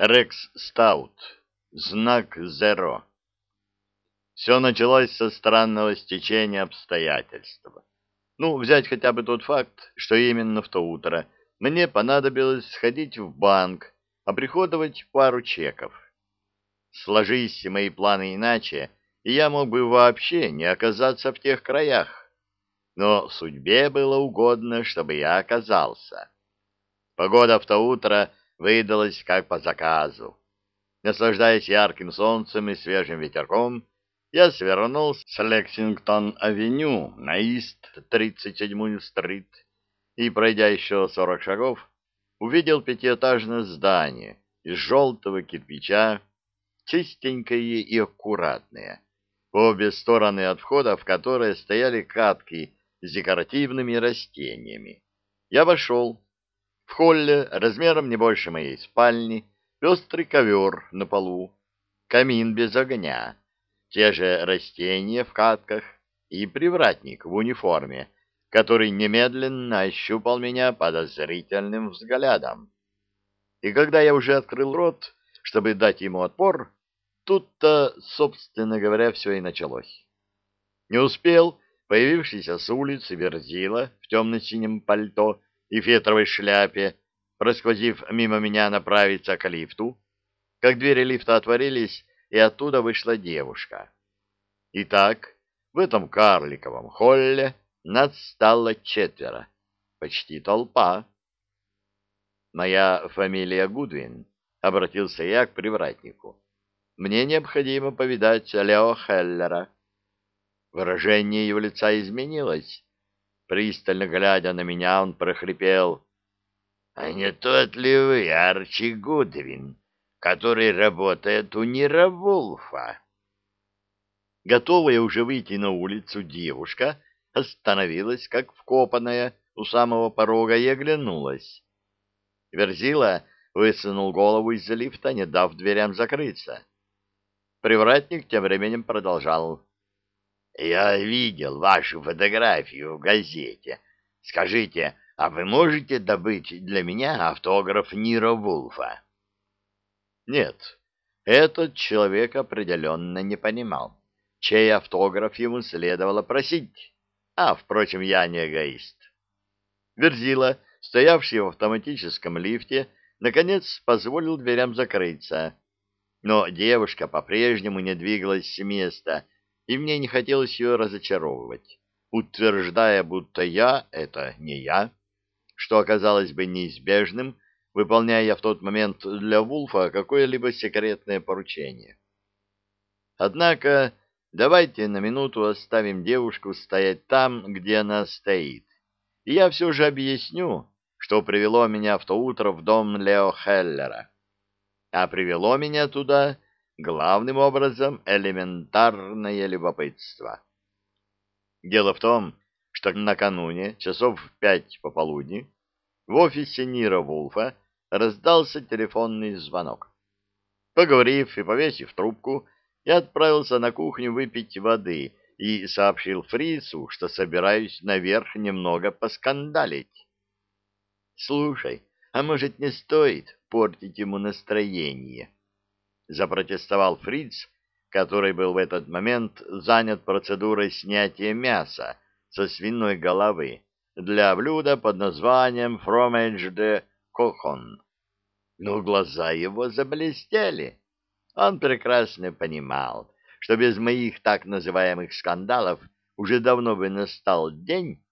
Рекс Стаут. Знак Зеро. Все началось со странного стечения обстоятельств. Ну, взять хотя бы тот факт, что именно в то утро мне понадобилось сходить в банк, оприходовать пару чеков. Сложись мои планы иначе, и я мог бы вообще не оказаться в тех краях. Но судьбе было угодно, чтобы я оказался. Погода в то утро выдалась как по заказу. Наслаждаясь ярким солнцем и свежим ветерком, я свернул с Лексингтон-авеню на Ист-37-ю стрит и, пройдя еще сорок шагов, увидел пятиэтажное здание из желтого кирпича, чистенькое и аккуратное, по обе стороны от входа в которое стояли катки с декоративными растениями. Я вошел. В холле размером не больше моей спальни пестрый ковер на полу, камин без огня, те же растения в катках и привратник в униформе, который немедленно ощупал меня подозрительным взглядом. И когда я уже открыл рот, чтобы дать ему отпор, тут-то, собственно говоря, все и началось. Не успел появившийся с улицы Верзила в темно-синем пальто и фетровой шляпе, просквозив мимо меня направиться к лифту, как двери лифта отворились, и оттуда вышла девушка. Итак, в этом карликовом холле нас стало четверо, почти толпа. «Моя фамилия Гудвин», — обратился я к привратнику. «Мне необходимо повидать Лео Хеллера». Выражение его лица изменилось. Пристально глядя на меня, он прохрипел. «А не тот ли вы, Арчи Гудвин?» который работает у Нировулфа. Готовая уже выйти на улицу девушка остановилась, как вкопанная, у самого порога и оглянулась. Верзила высунул голову из лифта, не дав дверям закрыться. Привратник тем временем продолжал. «Я видел вашу фотографию в газете. Скажите, а вы можете добыть для меня автограф Нира Вулфа?» Нет, этот человек определенно не понимал, чей автограф ему следовало просить. А, впрочем, я не эгоист. Верзила, стоявший в автоматическом лифте, наконец позволил дверям закрыться. Но девушка по-прежнему не двигалась с места, и мне не хотелось ее разочаровывать, утверждая, будто я — это не я, что оказалось бы неизбежным, выполняя в тот момент для Вулфа какое-либо секретное поручение. Однако давайте на минуту оставим девушку стоять там, где она стоит, и я все же объясню, что привело меня в то утро в дом Лео Хеллера. А привело меня туда главным образом элементарное любопытство. Дело в том, что накануне, часов в пять пополудни, в офисе Нира Вулфа раздался телефонный звонок. Поговорив и повесив трубку, я отправился на кухню выпить воды и сообщил фрицу, что собираюсь наверх немного поскандалить. «Слушай, а может, не стоит портить ему настроение?» Запротестовал фриц, который был в этот момент занят процедурой снятия мяса со свиной головы для блюда под названием «Fromage de Кохон. Но глаза его заблестели. Он прекрасно понимал, что без моих так называемых скандалов уже давно бы настал день,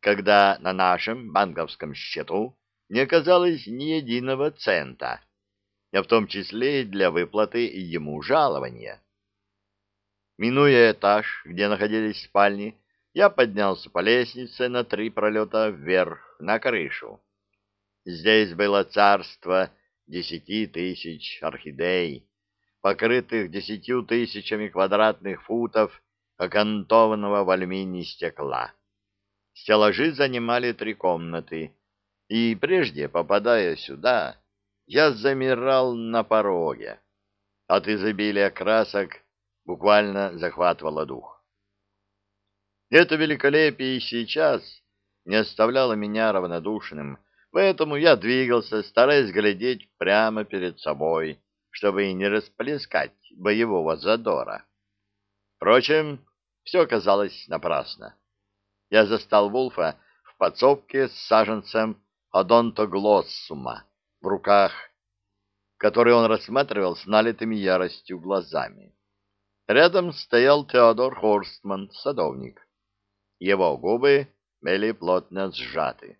когда на нашем банковском счету не оказалось ни единого цента, а в том числе и для выплаты ему жалования. Минуя этаж, где находились спальни, я поднялся по лестнице на три пролета вверх, на крышу. Здесь было царство десяти тысяч орхидей, покрытых десятью тысячами квадратных футов окантованного в алюминий стекла. Стеллажи занимали три комнаты, и прежде, попадая сюда, я замирал на пороге. От изобилия красок буквально захватывало дух. Это великолепие и сейчас не оставляло меня равнодушным Поэтому я двигался, стараясь глядеть прямо перед собой, чтобы не расплескать боевого задора. Впрочем, все оказалось напрасно. Я застал Вулфа в подсобке с саженцем одонтоглоссума в руках, который он рассматривал с налитыми яростью глазами. Рядом стоял Теодор Хорстман, садовник. Его губы были плотно сжаты.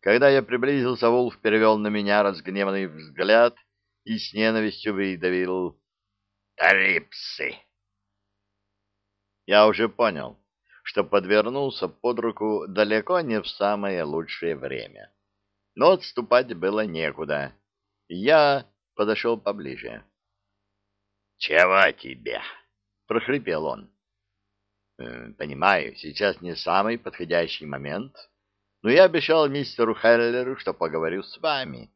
Когда я приблизился, Вулф перевел на меня разгневанный взгляд и с ненавистью выдавил «Рипсы!». Я уже понял, что подвернулся под руку далеко не в самое лучшее время. Но отступать было некуда. Я подошел поближе. «Чего тебе?» — прохрипел он. «Э, «Понимаю, сейчас не самый подходящий момент, но я обещал мистеру Хеллеру, что поговорю с вами».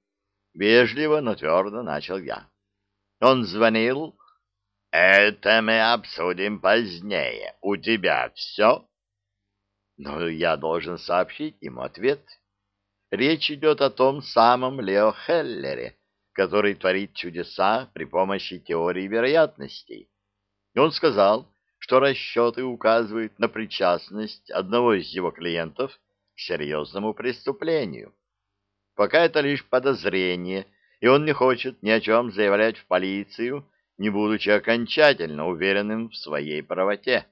Вежливо, но твердо начал я. Он звонил. «Это мы обсудим позднее. У тебя все?» Но я должен сообщить ему ответ. Речь идет о том самом Лео Хеллере, который творит чудеса при помощи теории вероятностей. Он сказал, что расчеты указывают на причастность одного из его клиентов к серьезному преступлению. Пока это лишь подозрение, и он не хочет ни о чем заявлять в полицию, не будучи окончательно уверенным в своей правоте.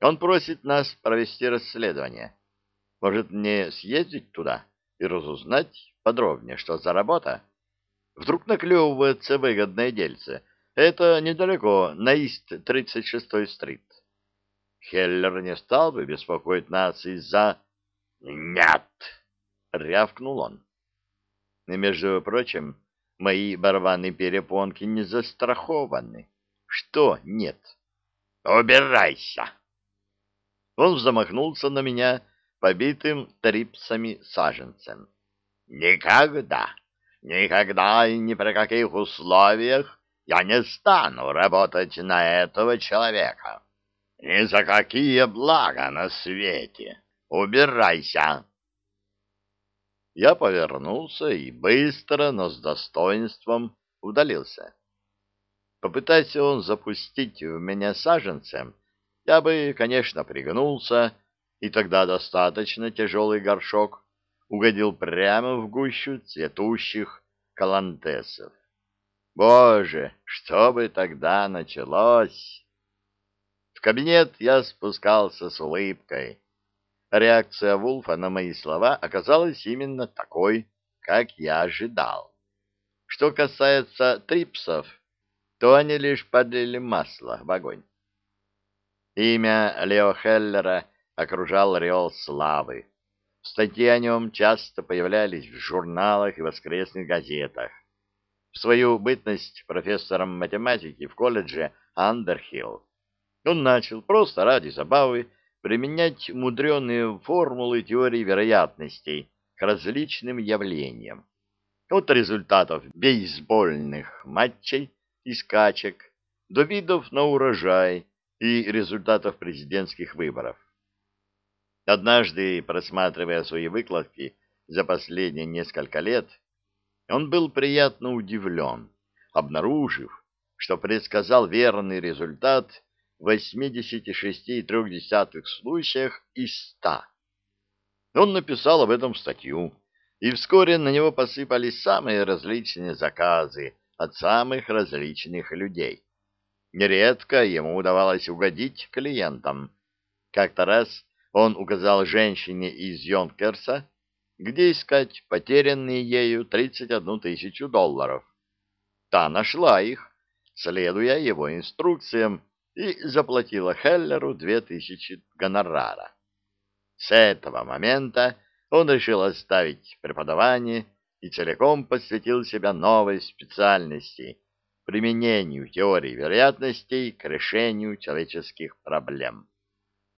Он просит нас провести расследование. Может, мне съездить туда и разузнать подробнее, что за работа? Вдруг наклевывается выгодное дельце. Это недалеко, на Ист-36-й стрит. Хеллер не стал бы беспокоить нас из-за... «Нет!» — рявкнул он. И, между прочим, мои барабанные перепонки не застрахованы. Что нет? «Убирайся!» Он замахнулся на меня побитым трипсами саженцем. «Никогда!» Никогда и ни при каких условиях я не стану работать на этого человека. Ни за какие блага на свете. Убирайся. Я повернулся и быстро, но с достоинством удалился. Попытайся он запустить в меня саженцем, я бы, конечно, пригнулся, и тогда достаточно тяжелый горшок угодил прямо в гущу цветущих калантесов. Боже, что бы тогда началось? В кабинет я спускался с улыбкой. Реакция Вулфа на мои слова оказалась именно такой, как я ожидал. Что касается трипсов, то они лишь подлили масло в огонь. Имя Лео Хеллера окружал реол славы. Статьи о нем часто появлялись в журналах и воскресных газетах. В свою бытность профессором математики в колледже Андерхилл он начал просто ради забавы применять мудреные формулы теории вероятностей к различным явлениям. От результатов бейсбольных матчей и скачек до видов на урожай и результатов президентских выборов. Однажды, просматривая свои выкладки за последние несколько лет, он был приятно удивлен, обнаружив, что предсказал верный результат в 86,3 случаях из 100. Он написал об этом статью, и вскоре на него посыпались самые различные заказы от самых различных людей. Нередко ему удавалось угодить клиентам. Как-то раз он указал женщине из Йонкерса, где искать потерянные ею 31 тысячу долларов. Та нашла их, следуя его инструкциям, и заплатила Хеллеру две тысячи гонорара. С этого момента он решил оставить преподавание и целиком посвятил себя новой специальности — применению теории вероятностей к решению человеческих проблем.